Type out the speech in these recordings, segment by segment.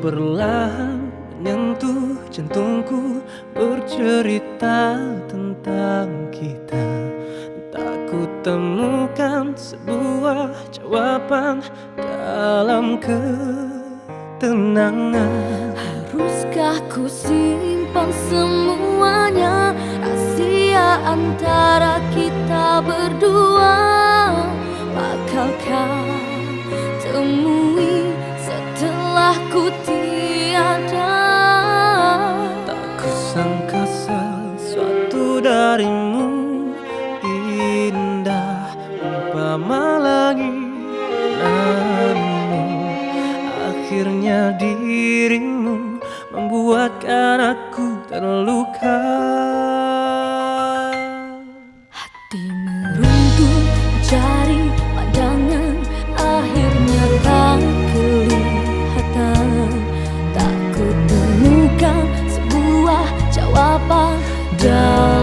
perlahan menyentuh jantungku Bercerita tentang kita. Tak ku temukan sebuah jawaban dalam ketenangan. Haruskah ku simpan semuanya? Rahasia antara kita berdua Hadirnya dirimu membuatkan aku terluka. Hati meruntuh cari pandangan akhirnya tak kelihatan. Tak kutemukan sebuah jawaban. Dan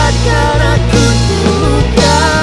Karena aku terluka